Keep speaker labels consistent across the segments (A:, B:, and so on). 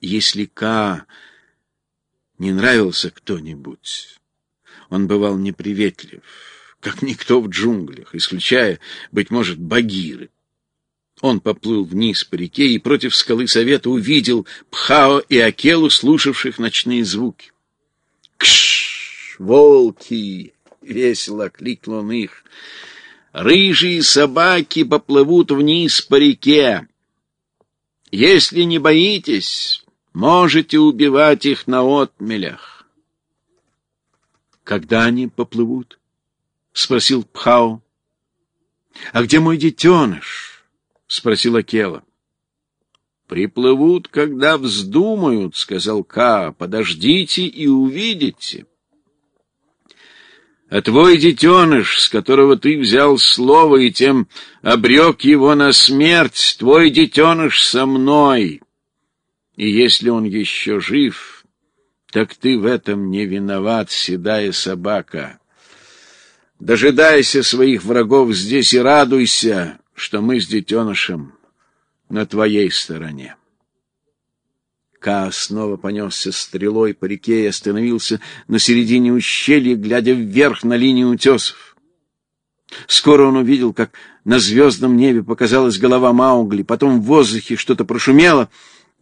A: Если Ка не нравился кто-нибудь, он бывал неприветлив, как никто в джунглях, исключая, быть может, Багиры. Он поплыл вниз по реке и против скалы совета увидел Пхао и Акелу, слушавших ночные звуки. «Кш! Волки!» — весело окликнул он их. «Рыжие собаки поплывут вниз по реке. Если не боитесь, можете убивать их на отмелях».
B: «Когда они поплывут?» — спросил Пхао. «А где мой детеныш?» — спросила Кела.
A: «Приплывут, когда вздумают», — сказал Ка. «Подождите и увидите». А твой детеныш, с которого ты взял слово и тем обрек его на смерть, твой детеныш со мной. И если он еще жив, так ты в этом не виноват, седая собака. Дожидайся своих врагов здесь и радуйся, что мы с детенышем на твоей стороне.
B: Ка снова понесся стрелой по реке и остановился на середине ущелья, глядя вверх на линию утесов. Скоро он увидел, как на звездном небе показалась голова Маугли, потом в воздухе что-то прошумело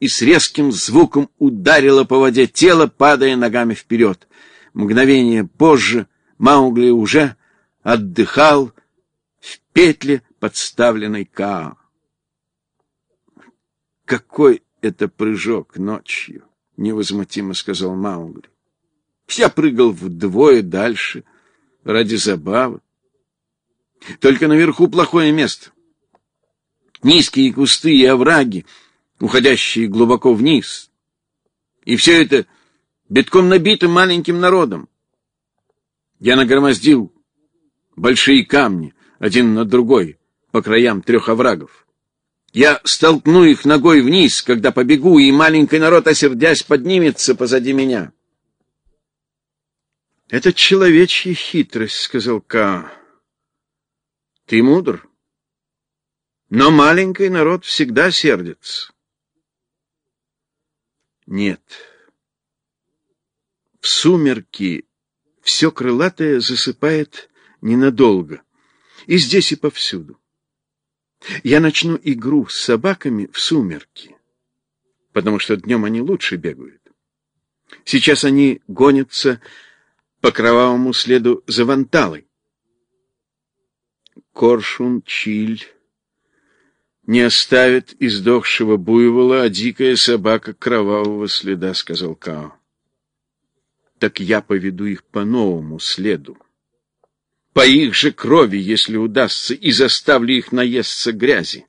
B: и с резким звуком ударило по воде тело, падая ногами вперед. Мгновение позже Маугли уже отдыхал в петле подставленной Каа.
A: «Какой это прыжок ночью!» — невозмутимо сказал Маугли. «Я прыгал вдвое дальше, ради забавы. Только наверху плохое место. Низкие кусты и овраги, уходящие глубоко вниз. И все это битком набито маленьким народом. Я нагромоздил большие камни, один на другой, по краям трех оврагов. Я столкну их ногой вниз, когда побегу, и маленький народ, осердясь, поднимется позади меня.
B: — Это человечья хитрость, — сказал Ка. — Ты мудр, но маленький народ всегда сердится. Нет. В сумерки все крылатое засыпает ненадолго. И здесь, и повсюду. Я начну игру с собаками в сумерки, потому что днем они лучше бегают. Сейчас они гонятся по кровавому следу за ванталой. Коршун, Чиль не оставит издохшего буйвола, а дикая собака кровавого следа, — сказал Као. Так я поведу их по новому следу по их же крови, если удастся, и заставлю их наесться грязи.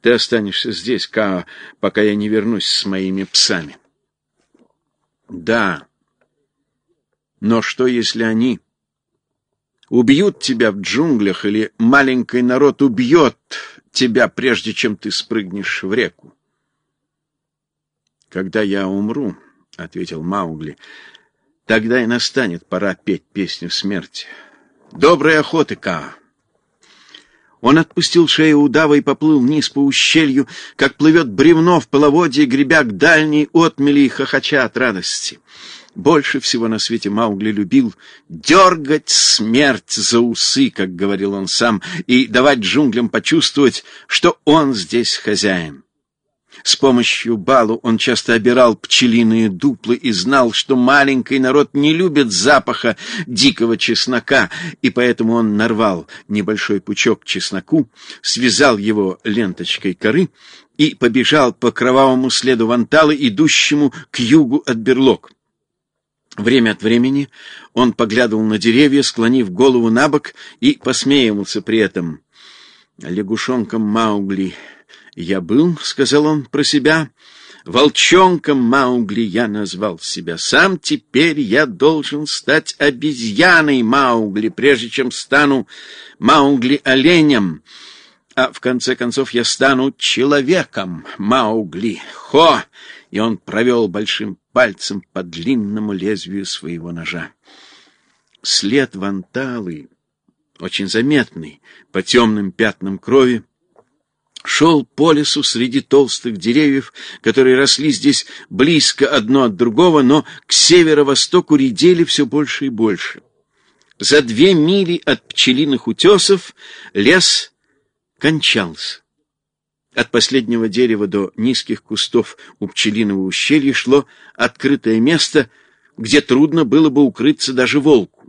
B: Ты останешься здесь, Као, пока я не вернусь с моими псами. Да, но что, если они убьют тебя в джунглях, или маленький народ убьет тебя, прежде чем ты спрыгнешь в реку? Когда я умру, — ответил Маугли, — тогда и настанет пора петь песню смерти. Доброй охоты, Ка. Он отпустил шею удава и поплыл вниз по ущелью, как плывет бревно в половодье, гребя к дальней отмели и хохоча от радости. Больше всего на свете Маугли любил дергать смерть за усы, как говорил он сам, и давать джунглям почувствовать, что он здесь хозяин. С помощью балу он часто обирал пчелиные дуплы и знал, что маленький народ не любит запаха дикого чеснока, и поэтому он нарвал небольшой пучок чесноку, связал его ленточкой коры и побежал по кровавому следу ванталы, идущему к югу от берлог. Время от времени он поглядывал на деревья, склонив голову на бок, и посмеивался при этом. Лягушонком Маугли я был, — сказал он про себя, — волчонком Маугли я назвал себя. Сам теперь я должен стать обезьяной Маугли, прежде чем стану Маугли-оленем. А в конце концов я стану человеком Маугли. Хо! И он провел большим пальцем по длинному лезвию своего ножа. След ванталы, очень заметный, по темным пятнам крови, шел по лесу среди толстых деревьев, которые росли здесь близко одно от другого, но к северо-востоку редели все больше и больше. За две мили от пчелиных утесов лес кончался. От последнего дерева до низких кустов у пчелиного ущелья шло открытое место, где трудно было бы укрыться даже волку.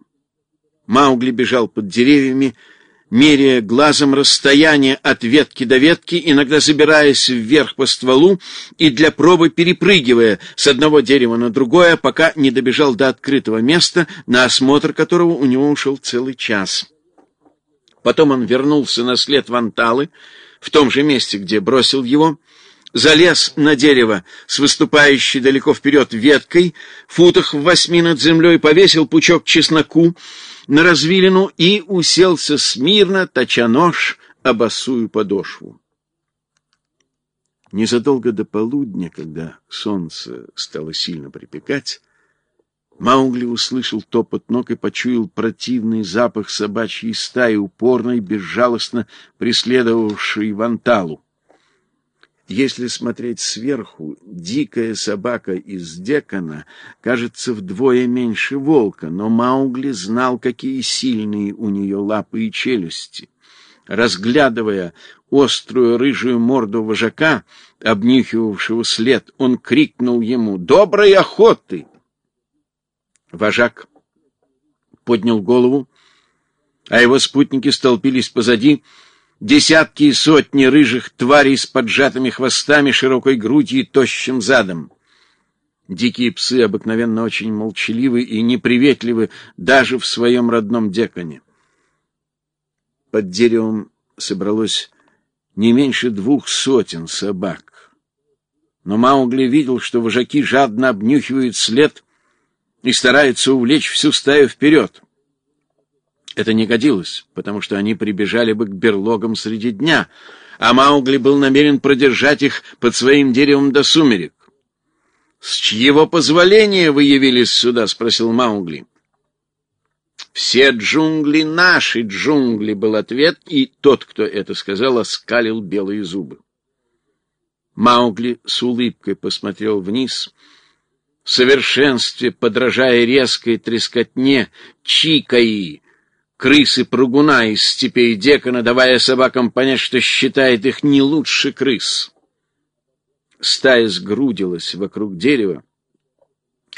B: Маугли бежал под деревьями, меряя глазом расстояние от ветки до ветки, иногда забираясь вверх по стволу и для пробы перепрыгивая с одного дерева на другое, пока не добежал до открытого места, на осмотр которого у него ушел целый час. Потом он вернулся на след Ванталы, в том же месте, где бросил его, залез на дерево с выступающей далеко вперед веткой, футах в восьми над землей, повесил пучок чесноку на развилину и уселся смирно, точа нож обосую подошву. Незадолго до полудня, когда солнце стало сильно припекать, Маугли услышал топот ног и почуял противный запах собачьей стаи, упорно и безжалостно преследовавшей Ванталу. Если смотреть сверху, дикая собака из Декона кажется вдвое меньше волка, но Маугли знал, какие сильные у нее лапы и челюсти. Разглядывая острую рыжую морду вожака, обнюхивавшего след, он крикнул ему «Доброй охоты!» Вожак поднял голову, а его спутники столпились позади, десятки и сотни рыжих тварей с поджатыми хвостами, широкой грудью и тощим задом. Дикие псы обыкновенно очень молчаливы и неприветливы даже в своем родном деконе. Под деревом собралось не меньше двух сотен собак. Но Маугли видел, что вожаки жадно обнюхивают след и стараются увлечь всю стаю вперед. Это не годилось, потому что они прибежали бы к берлогам среди дня, а Маугли был намерен продержать их под своим деревом до сумерек. — С чьего позволения вы явились сюда? — спросил Маугли. — Все джунгли наши джунгли, — был ответ, и тот, кто это сказал, оскалил белые зубы. Маугли с улыбкой посмотрел вниз — в совершенстве подражая резкой трескотне чикаи, крысы-прыгуна из степей Декона, давая собакам понять, что считает их не лучше крыс. Стая сгрудилась вокруг дерева,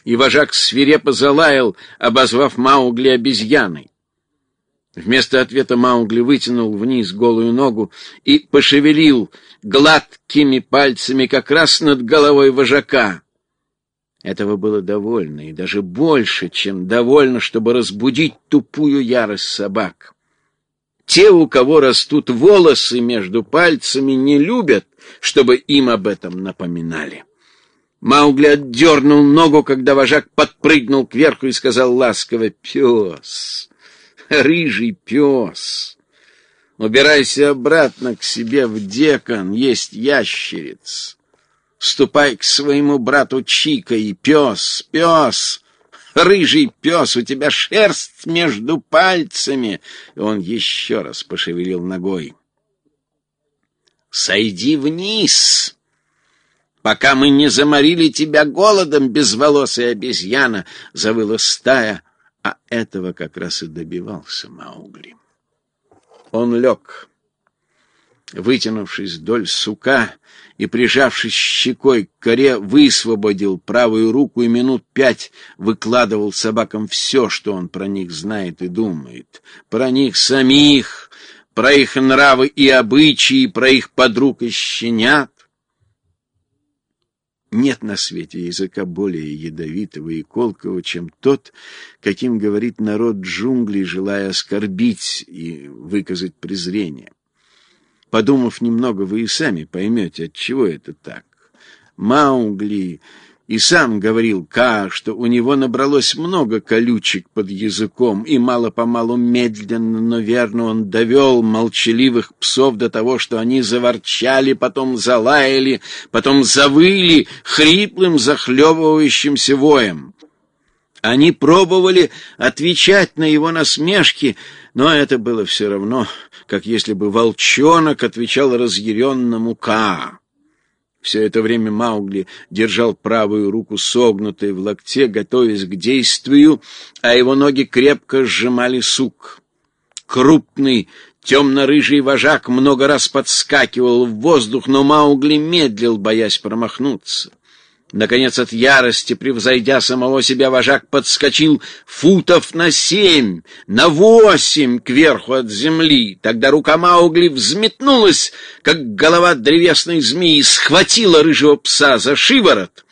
B: и вожак свирепо залаял, обозвав Маугли обезьяной. Вместо ответа Маугли вытянул вниз голую ногу и пошевелил гладкими пальцами как раз над головой вожака. Этого было довольно, и даже больше, чем довольно, чтобы разбудить тупую ярость собак. Те, у кого растут волосы между пальцами, не любят, чтобы им об этом напоминали. Маугли отдернул ногу, когда вожак подпрыгнул кверху и сказал ласково «Пес, рыжий пес, убирайся обратно к себе в декон, есть ящериц». Ступай к своему брату Чика и пес, пес, рыжий пес, у тебя шерсть между пальцами. Он еще раз пошевелил ногой. Сойди вниз, пока мы не заморили тебя голодом, безволосая обезьяна, завыла стая, а этого как раз и добивался Маугли. Он лег, вытянувшись вдоль сука, и, прижавшись щекой к коре, высвободил правую руку и минут пять выкладывал собакам все, что он про них знает и думает. Про них самих, про их нравы и обычаи, про их подруг и щенят. Нет на свете языка более ядовитого и колкого, чем тот, каким говорит народ джунглей, желая оскорбить и выказать презрение. Подумав немного, вы и сами поймете, от чего это так. Маугли и сам говорил Ка, что у него набралось много колючек под языком, и мало-помалу медленно, но верно он довел молчаливых псов до того, что они заворчали, потом залаяли, потом завыли хриплым захлебывающимся воем.
A: Они пробовали отвечать на его насмешки, но это было все равно, как если бы волчонок отвечал разъяренному Ка. Все это время Маугли держал правую руку согнутой в локте, готовясь к действию, а его ноги крепко сжимали сук. Крупный, темно-рыжий вожак много раз подскакивал в воздух, но Маугли медлил, боясь промахнуться. Наконец, от ярости, превзойдя самого себя, вожак подскочил футов на семь, на восемь кверху от земли. Тогда рука Маугли взметнулась, как голова древесной змеи, схватила рыжего пса за шиворот,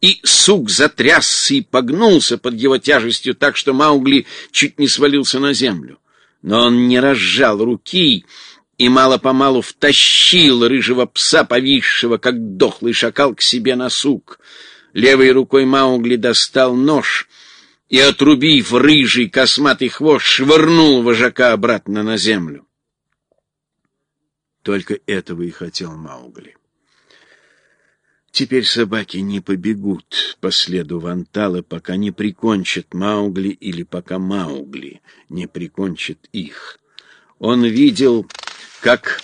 A: и сук затрясся и погнулся под его тяжестью так, что Маугли чуть не свалился на землю. Но он не разжал руки и мало-помалу втащил рыжего пса, повисшего, как дохлый шакал, к себе на сук. Левой рукой Маугли достал нож и, отрубив рыжий косматый хвост, швырнул вожака обратно на землю. Только этого и хотел Маугли. Теперь собаки не побегут по следу Ванталы, пока не прикончат Маугли или пока Маугли не прикончит их. Он видел как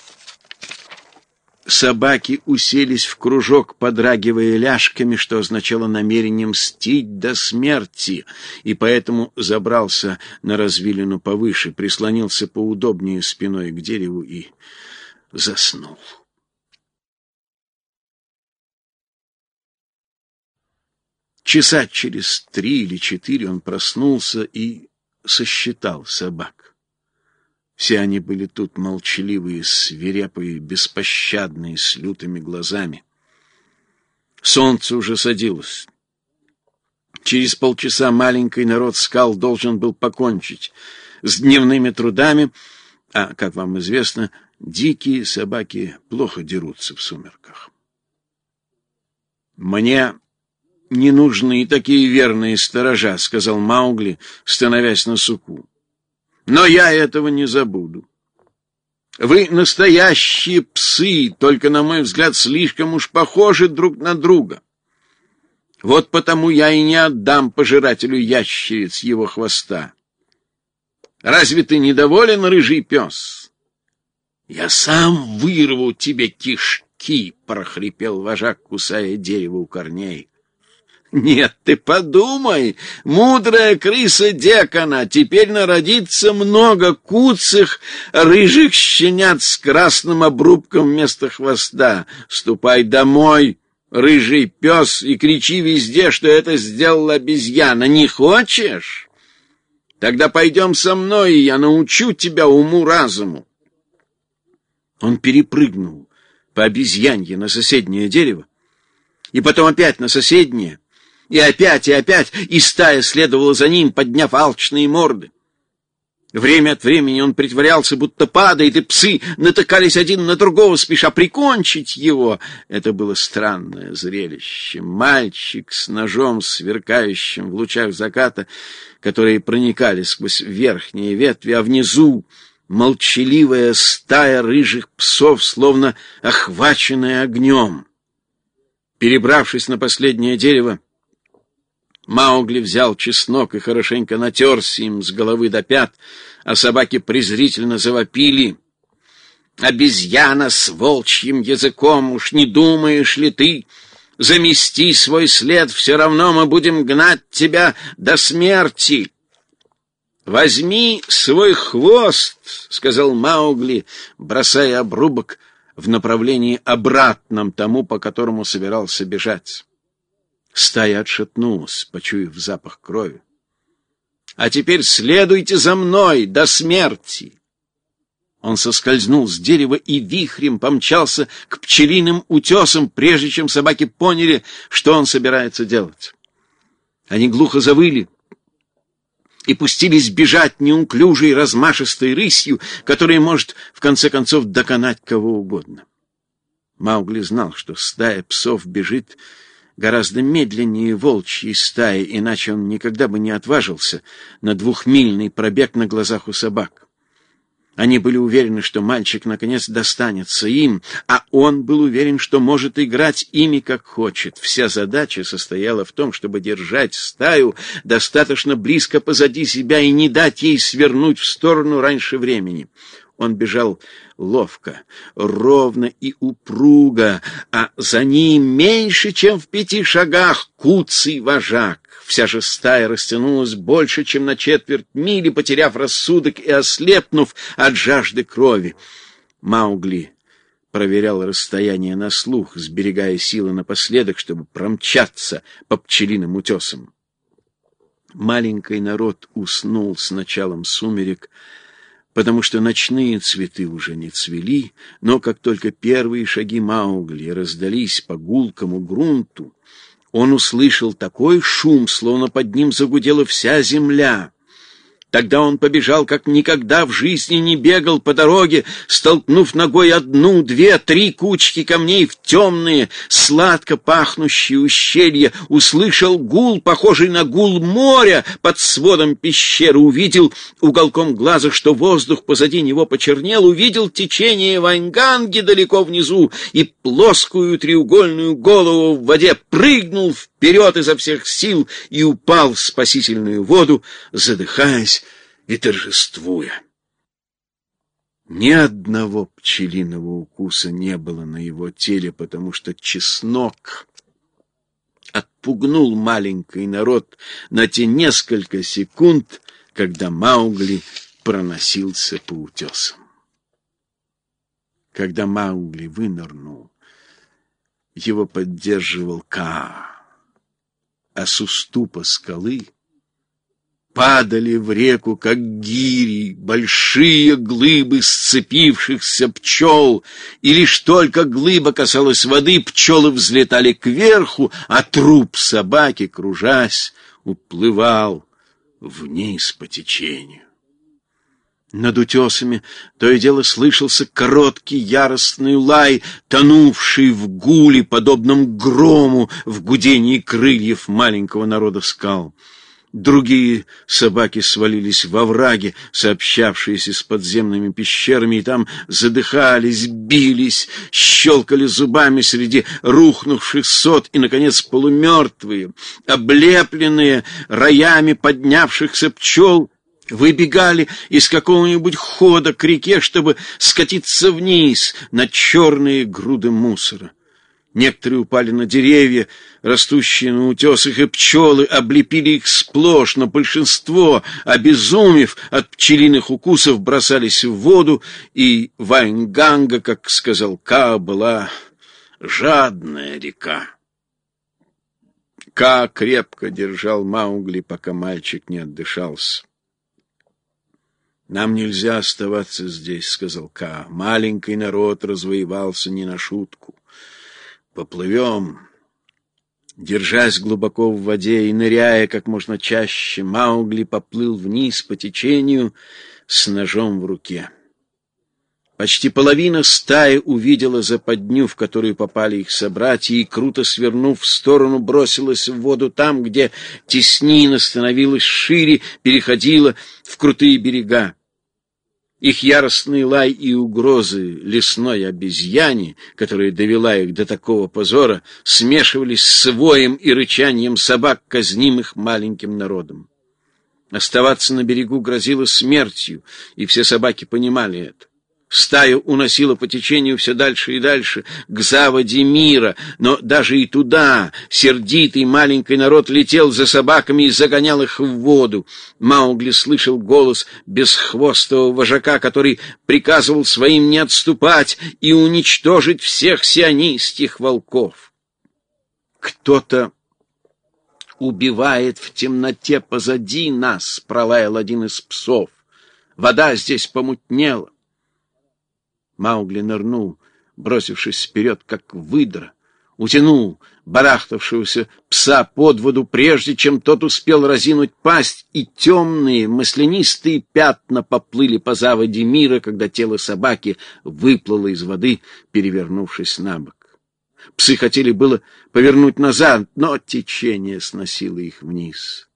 A: собаки уселись в кружок, подрагивая ляжками, что означало намерение мстить до смерти, и поэтому забрался на развилину повыше, прислонился поудобнее спиной к дереву и заснул. Часа через три или четыре он проснулся и сосчитал собак. Все они были тут молчаливые, свирепые, беспощадные, с лютыми глазами. Солнце уже садилось. Через полчаса маленький народ скал должен был покончить с дневными трудами, а, как вам известно, дикие собаки плохо дерутся в сумерках. «Мне не нужны такие верные сторожа», — сказал Маугли, становясь на суку. Но я этого не забуду. Вы настоящие псы, только, на мой взгляд, слишком уж похожи друг на друга. Вот потому я и не отдам пожирателю ящериц его хвоста. Разве ты недоволен, рыжий пес? Я сам вырву тебе кишки, прохрипел вожак, кусая дерево у корней. Нет, ты подумай, мудрая крыса Декона, теперь народится много куцых, рыжих щенят с красным обрубком вместо хвоста. Ступай домой, рыжий пес, и кричи везде, что это сделала обезьяна. Не хочешь? Тогда пойдем со мной, и я научу тебя уму-разуму. Он перепрыгнул по обезьянье на соседнее дерево, и потом опять на соседнее, и опять, и опять, и стая следовала за ним, подняв алчные морды. Время от времени он притворялся, будто падает, и псы натыкались один на другого, спеша прикончить его. Это было странное зрелище. Мальчик с ножом, сверкающим в лучах заката, которые проникали сквозь верхние ветви, а внизу молчаливая стая рыжих псов, словно охваченная огнем. Перебравшись на последнее дерево, Маугли взял чеснок и хорошенько натерся им с головы до пят, а собаки презрительно завопили. «Обезьяна с волчьим языком, уж не думаешь ли ты? Замести свой след, все равно мы будем гнать тебя до смерти!» «Возьми свой хвост», — сказал Маугли, бросая обрубок в направлении обратном тому, по которому собирался бежать. Стая отшатнулась, почуяв запах крови. «А теперь следуйте за мной до смерти!» Он соскользнул с дерева и вихрем помчался к пчелиным утесам, прежде чем собаки поняли, что он собирается делать. Они глухо завыли и пустились бежать неуклюжей размашистой рысью, которая может, в конце концов, доконать кого угодно. Маугли знал, что стая псов бежит гораздо медленнее волчьей стаи, иначе он никогда бы не отважился на двухмильный пробег на глазах у собак.
B: Они были уверены, что мальчик наконец достанется им, а он был уверен, что может играть ими как хочет. Вся задача состояла в том, чтобы держать стаю достаточно близко позади себя и не дать ей свернуть в сторону раньше времени. Он бежал ловко, ровно и упруго, а за ним меньше, чем в пяти шагах, куцый вожак. Вся же стая растянулась больше, чем на четверть мили, потеряв рассудок и ослепнув от жажды крови. Маугли проверял расстояние на слух, сберегая силы напоследок, чтобы промчаться по пчелиным утесам. Маленький народ уснул с началом сумерек, потому что ночные цветы уже не цвели, но как только первые шаги Маугли раздались по гулкому грунту, он услышал такой шум, словно под ним загудела вся земля. Тогда он побежал, как никогда в жизни не бегал по дороге, столкнув ногой одну, две, три кучки камней в темные, сладко пахнущие ущелья, услышал гул, похожий на гул моря под сводом пещеры, увидел уголком глаза, что воздух позади него почернел, увидел течение Ванганги далеко внизу и плоскую треугольную голову в воде, прыгнул в вперед изо всех сил и упал в спасительную воду, задыхаясь и торжествуя. Ни одного пчелиного укуса не было на его теле, потому что чеснок отпугнул маленький народ на те несколько секунд, когда Маугли проносился по утесам. Когда Маугли вынырнул, его поддерживал Каа а с уступа скалы падали в реку, как гири, большие глыбы сцепившихся пчел, и лишь только глыба касалась воды, пчелы взлетали кверху, а труп собаки, кружась, уплывал вниз по течению. Над утесами то и дело слышался короткий яростный лай, тонувший в гуле, подобном грому в гудении крыльев маленького народа скал. Другие собаки свалились во враги, сообщавшиеся с подземными пещерами, и там задыхались, бились, щелкали зубами среди рухнувших сот, и, наконец, полумертвые, облепленные роями поднявшихся пчел — выбегали из какого-нибудь хода к реке, чтобы скатиться вниз на черные груды мусора. Некоторые упали на деревья, растущие на утесах, и пчелы облепили их сплошь, но большинство, обезумев от пчелиных укусов, бросались в воду, и Вайнганга, как сказал Ка, была жадная река. Ка крепко держал Маугли, пока мальчик не отдышался. «Нам нельзя оставаться здесь», — сказал Ка. «Маленький народ развоевался не на шутку. Поплывем». Держась глубоко в воде и ныряя как можно чаще, Маугли поплыл вниз по течению с ножом в руке. Почти половина стаи увидела западню, в которую попали их собратья, и, круто свернув в сторону, бросилась в воду там, где теснина становилась шире, переходила в крутые берега. Их яростный лай и угрозы лесной обезьяне, которая довела их до такого позора, смешивались с воем и рычанием собак, казнимых маленьким народом. Оставаться на берегу грозило смертью, и все собаки понимали это. Стая уносила по течению все дальше и дальше, к заводе мира, но даже и туда сердитый маленький народ летел за собаками и загонял их в воду. Маугли слышал голос бесхвостого вожака, который приказывал своим не отступать и уничтожить всех сионистских волков. Кто-то убивает в темноте позади нас, пролаял один из псов. Вода здесь помутнела. Маугли нырнул, бросившись вперед, как выдра, утянул барахтавшегося пса под воду, прежде чем тот успел разинуть пасть, и темные маслянистые пятна поплыли по заводе мира, когда тело собаки выплыло из воды, перевернувшись на бок. Псы хотели было повернуть назад, но течение сносило их вниз.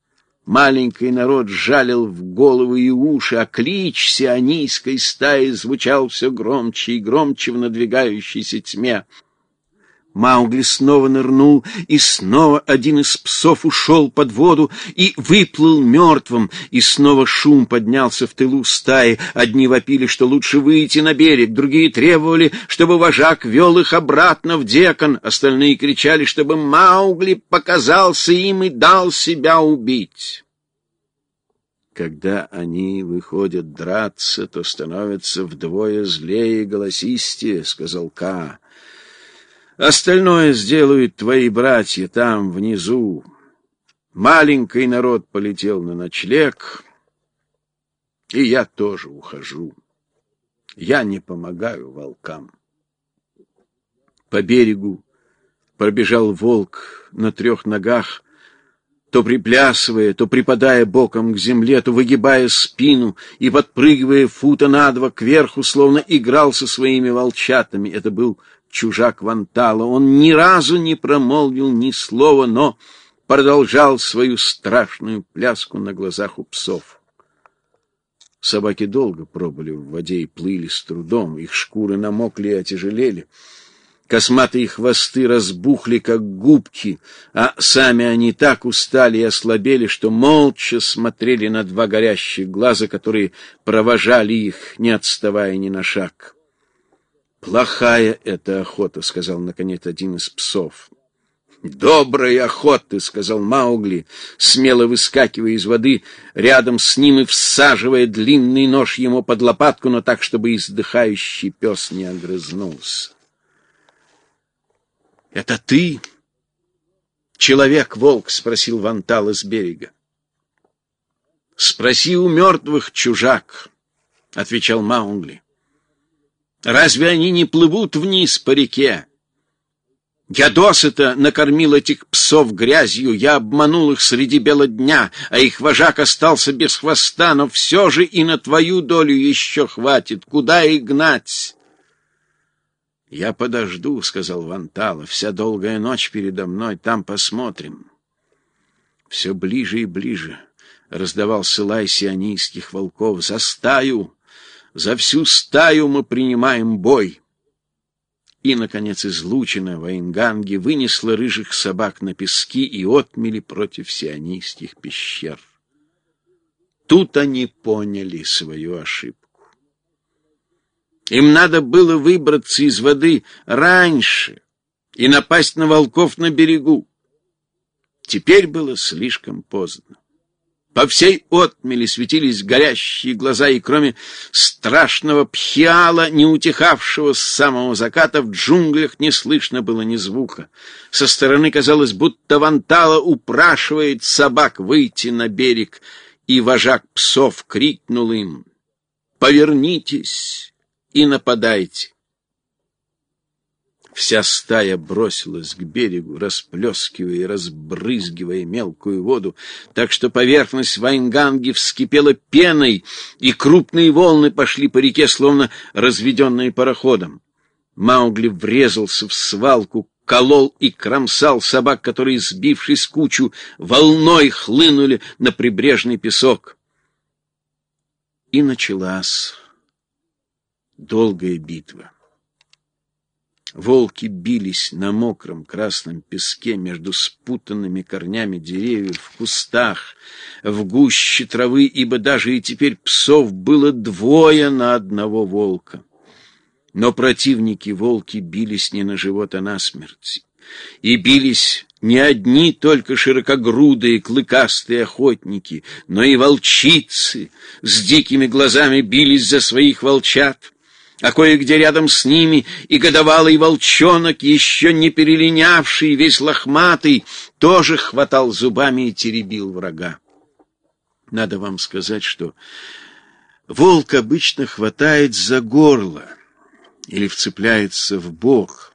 A: Маленький народ жалил в головы и уши, а клич сионийской стаи звучал все громче и громче в надвигающейся тьме. Маугли снова нырнул, и снова один из псов ушел под воду и выплыл мертвым, и снова шум поднялся в тылу стаи. Одни вопили, что лучше выйти на берег, другие требовали, чтобы вожак вел их обратно в декон, остальные кричали, чтобы Маугли показался им и дал себя убить. Когда они выходят драться, то становятся вдвое злее и голосистее, — сказал Ка. Остальное сделают твои братья там, внизу. Маленький народ полетел на ночлег, и я тоже ухожу. Я не помогаю волкам. По берегу пробежал волк на трех ногах, то приплясывая, то припадая боком к земле, то выгибая спину и подпрыгивая фута на два кверху, словно играл со своими волчатами. Это был чужак Вантала. Он ни разу не промолвил ни слова, но продолжал свою страшную пляску на глазах у псов. Собаки долго пробыли в воде и плыли с трудом, их шкуры намокли и отяжелели. Косматые хвосты разбухли, как губки, а сами они так устали и ослабели, что молча смотрели на два горящих глаза, которые провожали их, не отставая ни на шаг. «Плохая эта охота», — сказал, наконец, один из псов. «Добрая охота», — сказал Маугли, смело выскакивая из воды, рядом с ним и всаживая длинный нож ему под лопатку, но так, чтобы издыхающий пес не огрызнулся. «Это ты?» «Человек-волк?» — спросил Вантал с берега. «Спроси у мертвых, чужак», — отвечал Маугли. Разве они не плывут вниз по реке? Я досыта накормил этих псов грязью, я обманул их среди бела дня, а их вожак остался без хвоста, но все же и на твою долю еще хватит. Куда их гнать? — Я подожду, — сказал Вантала, — вся долгая ночь передо мной, там посмотрим. Все ближе и ближе раздавался лай сионийских волков. «За стаю! За всю стаю мы принимаем бой. И, наконец, излучина Ваенганги вынесла рыжих собак на пески и отмели против сионийских пещер. Тут они поняли свою ошибку. Им надо было выбраться из воды раньше и напасть на волков на берегу. Теперь было слишком поздно. По всей отмели светились горящие глаза, и кроме страшного пхиала, не утихавшего с самого заката, в джунглях не слышно было ни звука. Со стороны казалось, будто Вантала упрашивает собак выйти на берег, и вожак псов крикнул им «Повернитесь и нападайте!» Вся стая бросилась к берегу, расплескивая и разбрызгивая мелкую воду, так что поверхность Вайнганги вскипела пеной, и крупные волны пошли по реке, словно разведенные пароходом. Маугли врезался в свалку, колол и кромсал собак, которые, сбившись кучу, волной хлынули на прибрежный песок. И началась долгая битва. Волки бились на мокром красном песке между спутанными корнями деревьев, в кустах, в гуще травы, ибо даже и теперь псов было двое на одного волка. Но противники волки бились не на живот, а на смерть. И бились не одни только широкогрудые клыкастые охотники, но и волчицы с дикими глазами бились за своих волчат а кое-где рядом с ними и годовалый волчонок, еще не перелинявший, весь лохматый, тоже хватал зубами и теребил врага. Надо вам сказать, что волк обычно хватает за горло или вцепляется в бок,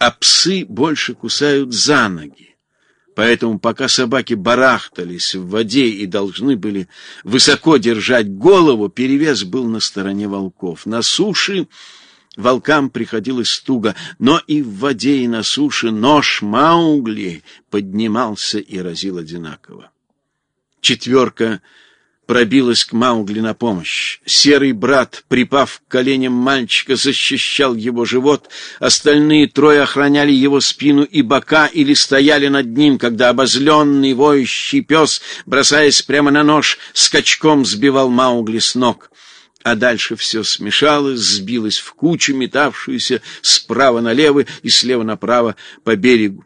A: а псы больше кусают за ноги. Поэтому пока собаки барахтались в воде и должны были высоко держать голову, перевес был на стороне волков. На суше волкам приходилось туго, но и в воде, и на суше нож Маугли поднимался и разил одинаково. Четверка пробилась к Маугли на помощь. Серый брат, припав к коленям мальчика, защищал его живот, остальные трое охраняли его спину и бока или стояли над ним, когда обозленный воющий пес, бросаясь прямо на нож, скачком сбивал Маугли с ног. А дальше все смешалось, сбилось в кучу, метавшуюся справа налево и слева направо по берегу.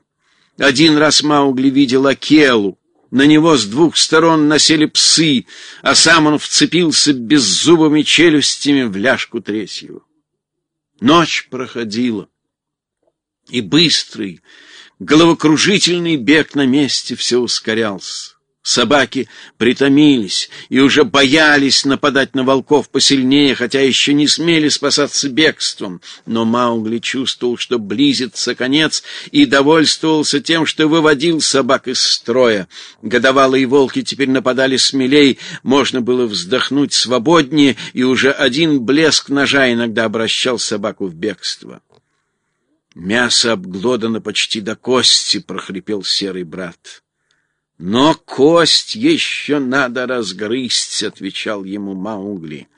A: Один раз Маугли видел Акелу, на него с двух сторон насели псы, а сам он вцепился беззубыми челюстями в ляжку третьего. Ночь проходила, и быстрый, головокружительный бег на месте все ускорялся. Собаки притомились и уже боялись нападать на волков посильнее, хотя еще не смели спасаться бегством. Но Маугли чувствовал, что близится конец, и довольствовался тем, что выводил собак из строя. Годовалые волки теперь нападали смелей, можно было вздохнуть свободнее, и уже один блеск ножа иногда обращал собаку в бегство. «Мясо обглодано почти до кости», — прохрипел серый брат. Но кость еще надо разгрызть, отвечал ему Маугли.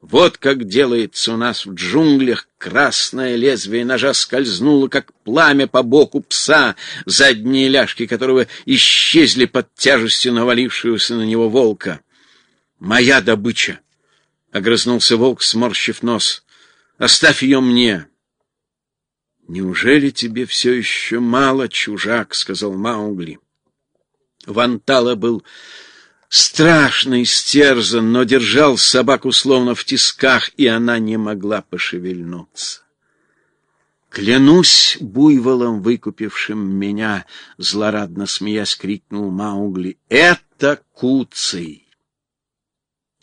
A: Вот как делается у нас в джунглях. Красное лезвие ножа скользнуло, как пламя по боку пса, задние ляжки которого исчезли под тяжестью навалившегося на него волка. «Моя добыча!» — огрызнулся волк, сморщив нос. «Оставь ее мне!» «Неужели тебе все еще мало, чужак?» — сказал Маугли. Вантала был страшно истерзан, но держал собаку словно в тисках, и она не могла пошевельнуться. «Клянусь буйволом, выкупившим меня!» — злорадно смеясь крикнул Маугли. «Это Куций!»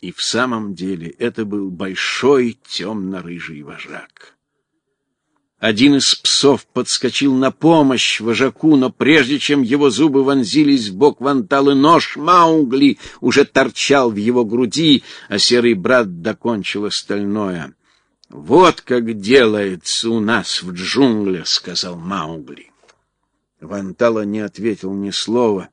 A: И в самом деле это был большой темно-рыжий вожак. Один из псов подскочил на помощь вожаку, но прежде чем его зубы вонзились в бок Ванталы, нож Маугли уже торчал в его груди, а серый брат докончил остальное. — Вот как делается у нас в джунглях, — сказал Маугли. Вантала не ответил ни слова.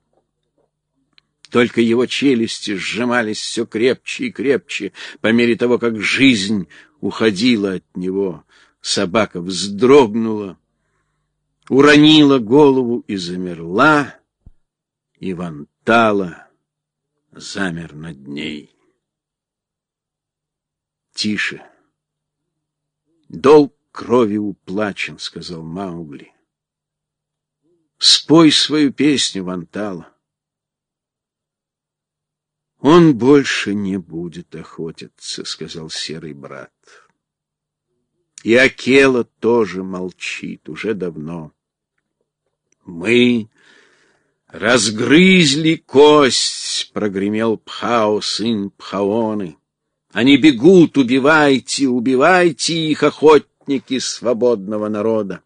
A: Только его челюсти сжимались все крепче и крепче по мере того, как жизнь уходила от него. Собака вздрогнула, уронила голову и замерла, и Вантала замер над ней. Тише. Долг крови уплачен, сказал Маугли. Спой свою песню, Вантала. Он больше не будет охотиться, сказал серый брат. И Акела тоже молчит уже давно. Мы разгрызли кость, прогремел Пхао, сын Пхаоны. Они бегут, убивайте, убивайте их, охотники свободного народа.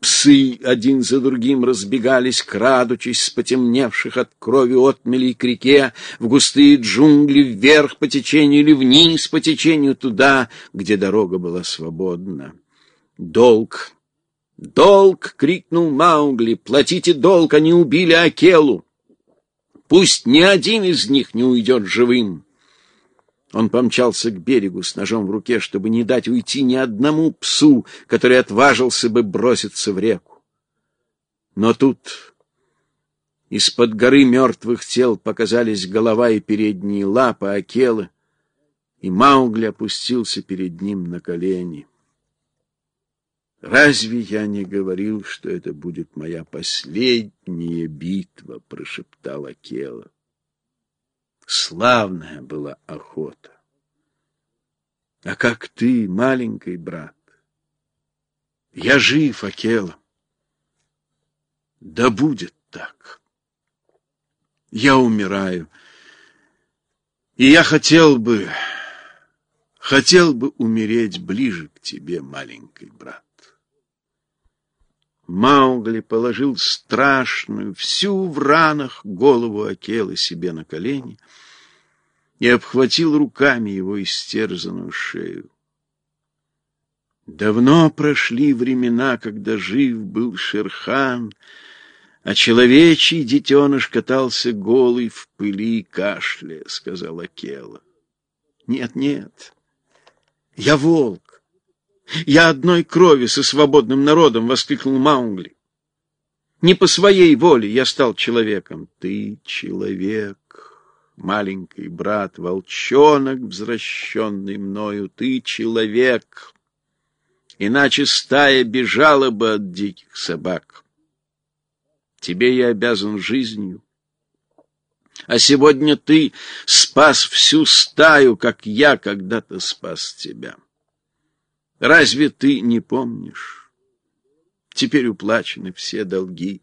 A: Псы один за другим разбегались, крадучись с потемневших от крови отмелей к реке, в густые джунгли, вверх по течению или вниз по течению, туда, где дорога была свободна. «Долг! Долг!» — крикнул Маугли. «Платите долг, они убили Акелу! Пусть ни один из них не уйдет живым!» Он помчался к берегу с ножом в руке, чтобы не дать уйти ни одному псу, который отважился бы броситься в реку. Но тут из-под горы мертвых тел показались голова и передние лапы Акелы, и Маугли опустился перед ним на колени. «Разве я не говорил, что это будет моя последняя битва?» — прошептал Акела. Славная была охота. А как ты, маленький брат? Я жив, Акела. Да будет так. Я умираю. И я хотел бы, хотел бы умереть ближе к тебе, маленький брат. Маугли положил страшную, всю в ранах голову Акелы себе на колени и обхватил руками его истерзанную шею. Давно прошли времена, когда жив был Шерхан, А человечий детеныш катался голый в пыли и кашле, — сказала Кела. Нет, нет, я волк. Я одной крови со свободным народом, — воскликнул Маугли. Не по своей воле я стал человеком. Ты человек, маленький брат, волчонок, возвращенный мною, ты человек. Иначе стая бежала бы от диких собак. Тебе я обязан жизнью. А сегодня ты спас всю стаю, как я когда-то спас тебя. Разве ты не помнишь? Теперь уплачены все долги.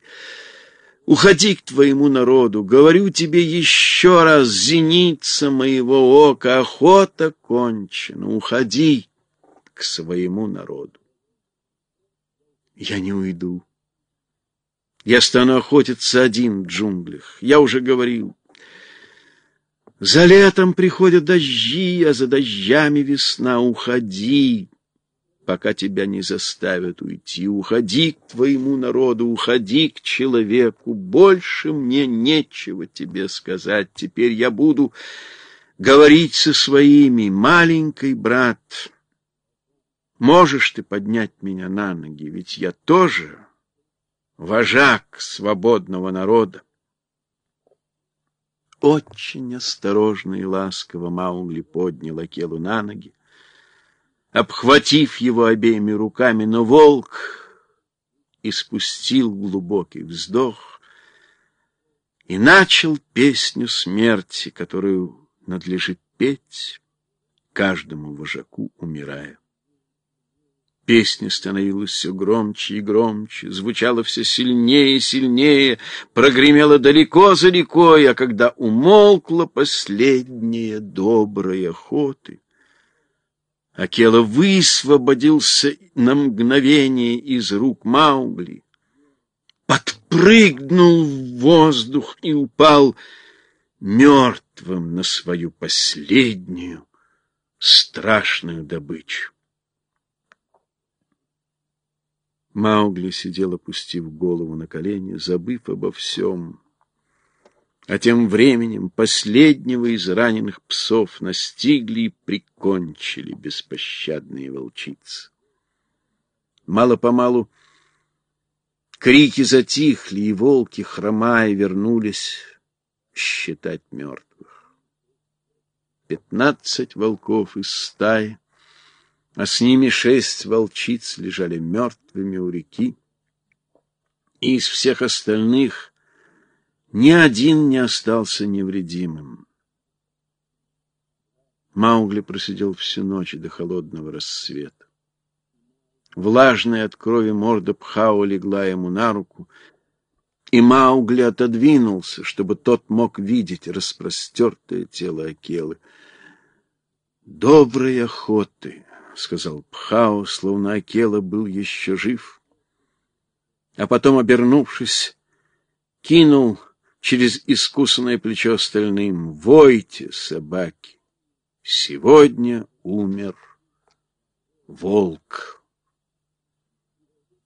A: Уходи к твоему народу, говорю тебе еще раз, зеница моего ока, охота кончена, уходи к своему народу. Я не уйду. Я стану охотиться один в джунглях. Я уже говорил. За летом приходят дожди, а за дождями весна. Уходи, пока тебя не заставят уйти. Уходи к твоему народу, уходи к человеку. Больше мне нечего тебе сказать. Теперь я буду говорить со своими. Маленький брат, можешь ты поднять меня на ноги, ведь я тоже вожак свободного народа. Очень осторожно и ласково Маугли поднял Акелу на ноги, обхватив его обеими руками, но волк испустил глубокий вздох и начал песню смерти, которую надлежит петь каждому вожаку, умирая. Песня становилась все громче и громче, звучала все сильнее и сильнее, прогремела далеко-далеко, а когда умолкла последняя добрая охоты, Акела высвободился на мгновение из рук Маугли, подпрыгнул в воздух и упал мертвым на свою последнюю страшную добычу. Маугли сидел, опустив голову на колени, забыв обо всем. А тем временем последнего из раненых псов настигли и прикончили беспощадные волчицы. Мало-помалу крики затихли, и волки, хромая, вернулись считать мертвых. Пятнадцать волков из стаи а с ними шесть волчиц лежали мертвыми у реки, и из всех остальных ни один не остался невредимым. Маугли просидел всю ночь до холодного рассвета. Влажная от крови морда Пхао легла ему на руку, и Маугли отодвинулся, чтобы тот мог видеть распростертое тело Акелы. «Доброй охоты!» — сказал Пхао, словно Акела был еще жив. А потом, обернувшись, кинул через искусанное плечо остальным. «Войте, собаки! Сегодня умер волк!»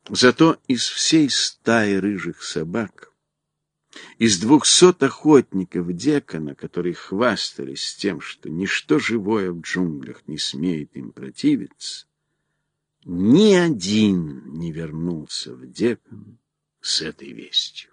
A: Зато из всей стаи рыжих собак из двухсот охотников Декона, которые хвастались тем, что ничто живое в джунглях не смеет им противиться, ни один не вернулся в Декон с этой вестью.